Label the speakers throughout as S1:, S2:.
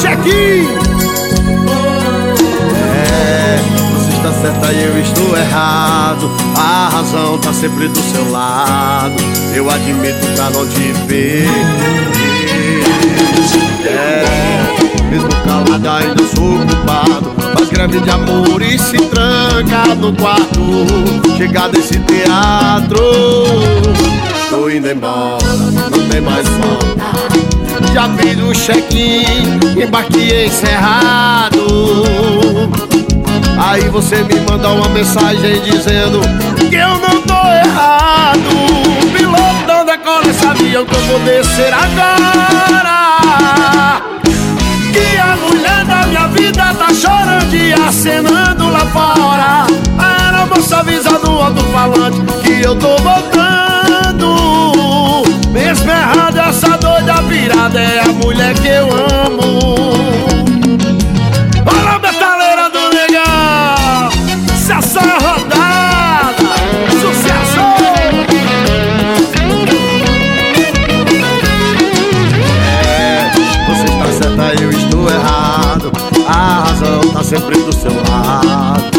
S1: chequinho. É, você está certa e eu estou errado. A razão tá sempre do seu lado. Eu admito pra não te ver. É, mesmo calado ainda sou culpado. Faz greve de amor e se tranca no quarto. Chega desse teatro. Tô indo embora, não tem mais check-in, embarquei encerrado. Aí você me manda uma mensagem dizendo que eu não tô errado. Pilotão decola esse avião que eu vou descer agora. Que a mulher da minha vida tá chorando e acenando lá fora. Era moça avisa do alto-falante que eu tô voltando. Virada é a mulher que eu amo. Olha metaleira do se essa é rodada, sucesso! É, você está certa, eu estou errado. A razão tá sempre do seu lado.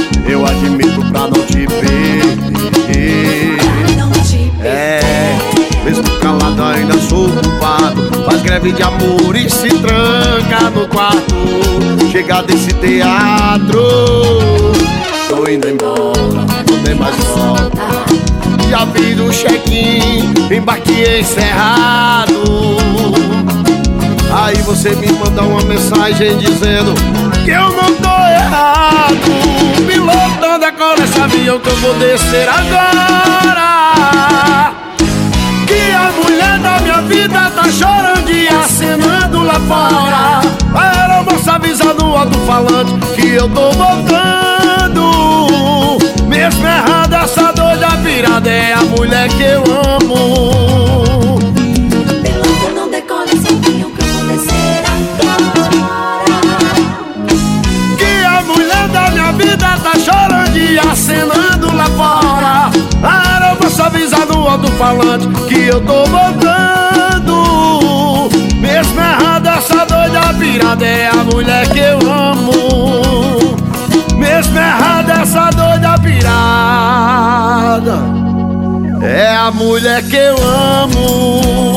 S1: Greve de amor e se tranca no quarto. Chega desse teatro. Tô indo embora, não tem mais volta. Já fiz o check-in, embarquei encerrado. Aí você me manda uma mensagem dizendo Que eu não tô errado. Pilotando agora esse avião que eu vou descer agora. Que a mulher da minha vida tá chorando fora. Era moça avisa no alto-falante que eu tô voltando Mesmo errada essa doida virada é a mulher que eu amo.
S2: Piloto não decola avião que eu vou descer agora.
S1: Que a mulher da minha vida tá chorando e acenando lá fora. Era moça avisa no alto-falante que eu tô voltando É a mulher que eu amo